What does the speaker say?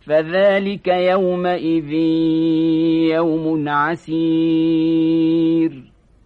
فذلك يومئذ يوم عسير.